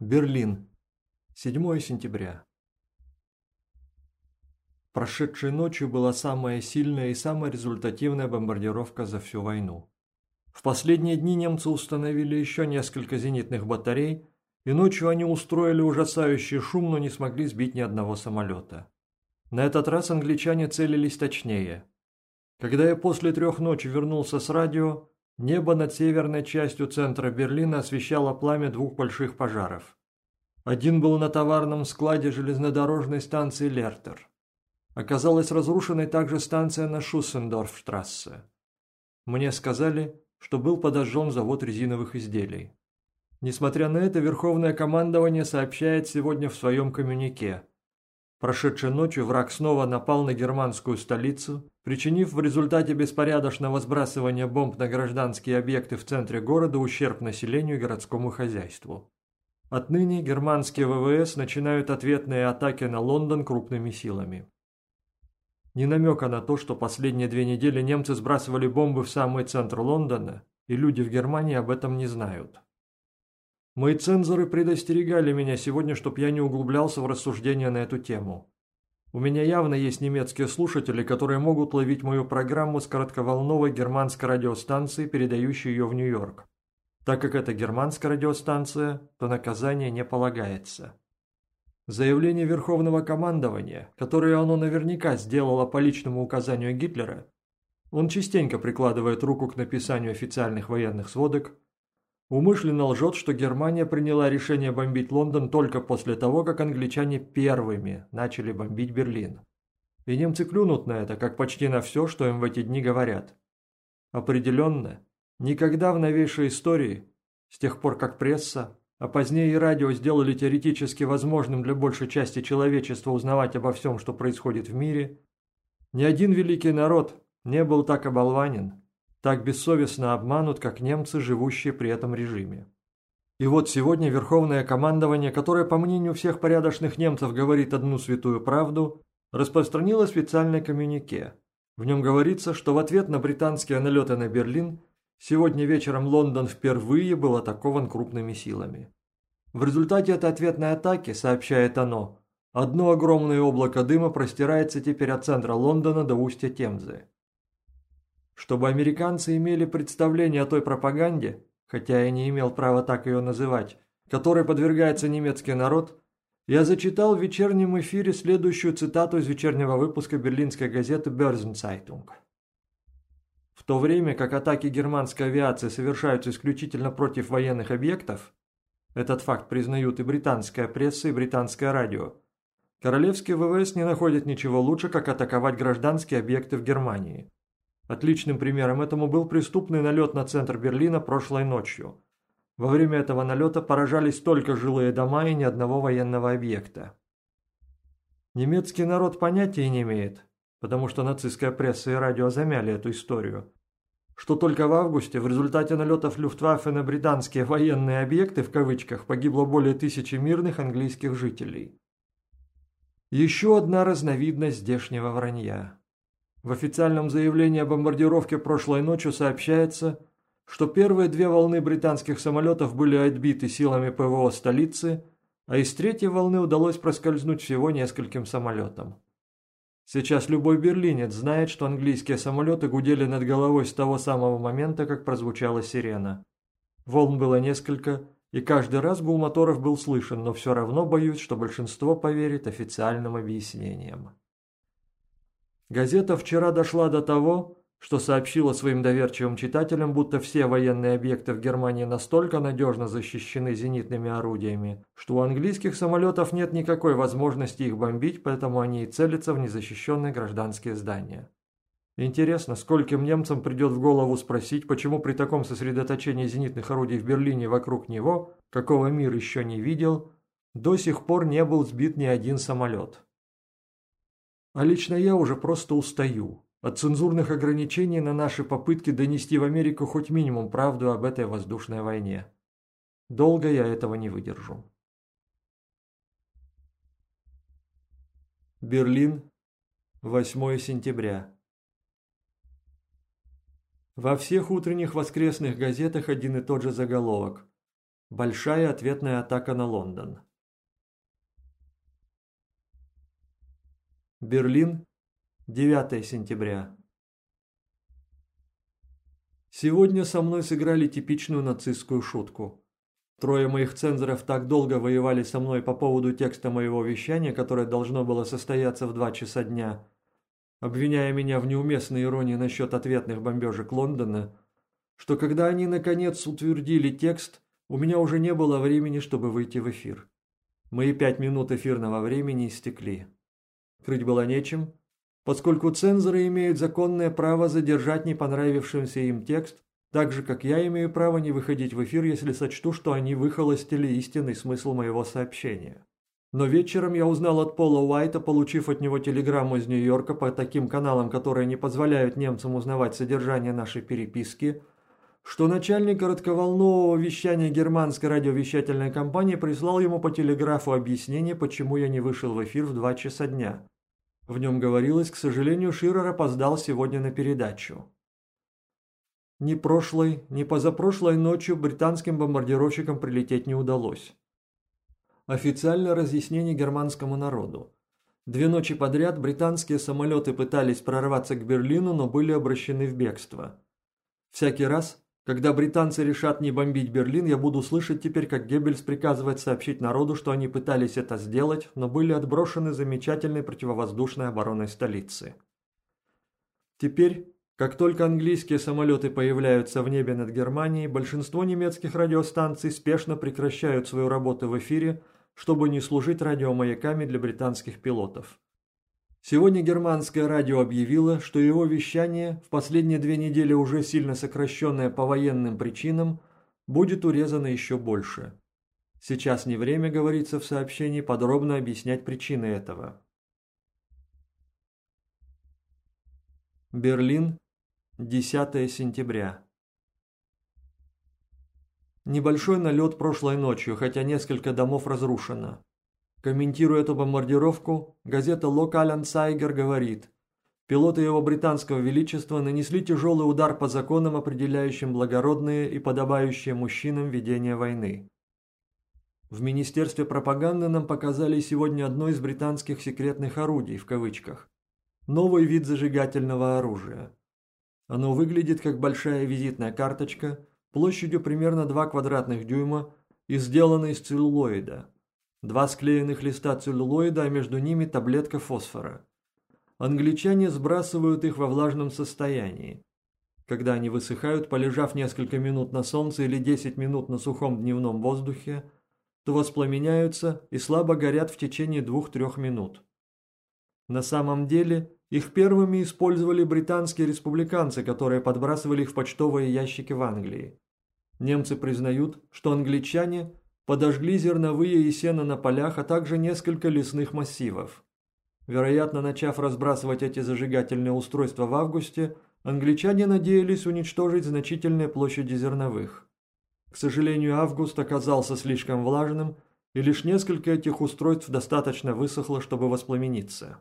Берлин. 7 сентября. Прошедшей ночью была самая сильная и самая результативная бомбардировка за всю войну. В последние дни немцы установили еще несколько зенитных батарей, и ночью они устроили ужасающий шум, но не смогли сбить ни одного самолета. На этот раз англичане целились точнее. Когда я после трех ночи вернулся с радио, Небо над северной частью центра Берлина освещало пламя двух больших пожаров. Один был на товарном складе железнодорожной станции Лертер. Оказалась разрушенной также станция на Шуссендорфштрассе. Мне сказали, что был подожжен завод резиновых изделий. Несмотря на это, Верховное командование сообщает сегодня в своем коммюнике. Прошедшей ночью враг снова напал на германскую столицу, причинив в результате беспорядочного сбрасывания бомб на гражданские объекты в центре города ущерб населению и городскому хозяйству. Отныне германские ВВС начинают ответные атаки на Лондон крупными силами. Ни намека на то, что последние две недели немцы сбрасывали бомбы в самый центр Лондона, и люди в Германии об этом не знают. Мои цензоры предостерегали меня сегодня, чтобы я не углублялся в рассуждения на эту тему. У меня явно есть немецкие слушатели, которые могут ловить мою программу с коротковолновой германской радиостанции, передающей ее в Нью-Йорк. Так как это германская радиостанция, то наказание не полагается. Заявление Верховного командования, которое оно наверняка сделало по личному указанию Гитлера, он частенько прикладывает руку к написанию официальных военных сводок, Умышленно лжет, что Германия приняла решение бомбить Лондон только после того, как англичане первыми начали бомбить Берлин. И немцы клюнут на это, как почти на все, что им в эти дни говорят. Определенно, никогда в новейшей истории, с тех пор как пресса, а позднее и радио сделали теоретически возможным для большей части человечества узнавать обо всем, что происходит в мире, ни один великий народ не был так оболванен, так бессовестно обманут, как немцы, живущие при этом режиме. И вот сегодня Верховное командование, которое, по мнению всех порядочных немцев, говорит одну святую правду, распространило специальное коммюнике. В нем говорится, что в ответ на британские налеты на Берлин сегодня вечером Лондон впервые был атакован крупными силами. В результате этой ответной атаки, сообщает оно, одно огромное облако дыма простирается теперь от центра Лондона до устья Темзы. Чтобы американцы имели представление о той пропаганде, хотя я не имел права так ее называть, которой подвергается немецкий народ, я зачитал в вечернем эфире следующую цитату из вечернего выпуска берлинской газеты «Бörsenzeitung». В то время как атаки германской авиации совершаются исключительно против военных объектов, этот факт признают и британская пресса, и британское радио, королевские ВВС не находят ничего лучше, как атаковать гражданские объекты в Германии – Отличным примером этому был преступный налет на центр Берлина прошлой ночью. Во время этого налета поражались только жилые дома и ни одного военного объекта. Немецкий народ понятия не имеет, потому что нацистская пресса и радио замяли эту историю, что только в августе в результате налетов Люфтваффе на британские военные объекты в кавычках погибло более тысячи мирных английских жителей. Еще одна разновидность здешнего вранья. В официальном заявлении о бомбардировке прошлой ночью сообщается, что первые две волны британских самолетов были отбиты силами ПВО столицы, а из третьей волны удалось проскользнуть всего нескольким самолетам. Сейчас любой берлинец знает, что английские самолеты гудели над головой с того самого момента, как прозвучала сирена. Волн было несколько, и каждый раз гул моторов был слышен, но все равно боюсь, что большинство поверит официальным объяснениям. Газета вчера дошла до того, что сообщила своим доверчивым читателям, будто все военные объекты в Германии настолько надежно защищены зенитными орудиями, что у английских самолетов нет никакой возможности их бомбить, поэтому они и целятся в незащищенные гражданские здания. Интересно, скольким немцам придет в голову спросить, почему при таком сосредоточении зенитных орудий в Берлине вокруг него, какого мир еще не видел, до сих пор не был сбит ни один самолет. А лично я уже просто устаю от цензурных ограничений на наши попытки донести в Америку хоть минимум правду об этой воздушной войне. Долго я этого не выдержу. Берлин, 8 сентября. Во всех утренних воскресных газетах один и тот же заголовок. Большая ответная атака на Лондон. Берлин, 9 сентября. Сегодня со мной сыграли типичную нацистскую шутку. Трое моих цензоров так долго воевали со мной по поводу текста моего вещания, которое должно было состояться в два часа дня, обвиняя меня в неуместной иронии насчет ответных бомбежек Лондона, что когда они наконец утвердили текст, у меня уже не было времени, чтобы выйти в эфир. Мои пять минут эфирного времени истекли крыть было нечем, поскольку цензоры имеют законное право задержать не понравившимся им текст, так же, как я имею право не выходить в эфир, если сочту, что они выхолостили истинный смысл моего сообщения. Но вечером я узнал от Пола Уайта, получив от него телеграмму из Нью-Йорка по таким каналам, которые не позволяют немцам узнавать содержание нашей переписки, что начальник коротковолнового вещания германской радиовещательной компании прислал ему по телеграфу объяснение, почему я не вышел в эфир в два часа дня. В нем говорилось, к сожалению, Ширер опоздал сегодня на передачу. Ни прошлой, ни позапрошлой ночью британским бомбардировщикам прилететь не удалось. Официальное разъяснение германскому народу. Две ночи подряд британские самолеты пытались прорваться к Берлину, но были обращены в бегство. Всякий раз, когда британцы решат не бомбить Берлин, я буду слышать теперь, как Геббельс приказывает сообщить народу, что они пытались это сделать, но были отброшены замечательной противовоздушной обороной столицы. Теперь, как только английские самолеты появляются в небе над Германией, большинство немецких радиостанций спешно прекращают свою работу в эфире, чтобы не служить радиомаяками для британских пилотов. Сегодня германское радио объявило, что его вещание, в последние две недели уже сильно сокращенное по военным причинам, будет урезано еще больше. Сейчас не время, говорится в сообщении, подробно объяснять причины этого. Берлин, 10 сентября. Небольшой налет прошлой ночью, хотя несколько домов разрушено. Комментируя эту бомбардировку, газета «Локаль Ансайгер» говорит, пилоты его британского величества нанесли тяжелый удар по законам, определяющим благородные и подобающие мужчинам ведение войны. В Министерстве пропаганды нам показали сегодня одно из британских секретных орудий, в кавычках. Новый вид зажигательного оружия. Оно выглядит как большая визитная карточка, площадью примерно 2 квадратных дюйма и сделано из целлулоида. Два склеенных листа целлулоида, а между ними таблетка фосфора. Англичане сбрасывают их во влажном состоянии. Когда они высыхают, полежав несколько минут на солнце или 10 минут на сухом дневном воздухе, то воспламеняются и слабо горят в течение 2-3 минут. На самом деле, их первыми использовали британские республиканцы, которые подбрасывали их в почтовые ящики в Англии. Немцы признают, что англичане подожгли зерновые и сено на полях, а также несколько лесных массивов. Вероятно, начав разбрасывать эти зажигательные устройства в августе, англичане надеялись уничтожить значительные площади зерновых. К сожалению, август оказался слишком влажным, и лишь несколько этих устройств достаточно высохло, чтобы воспламениться.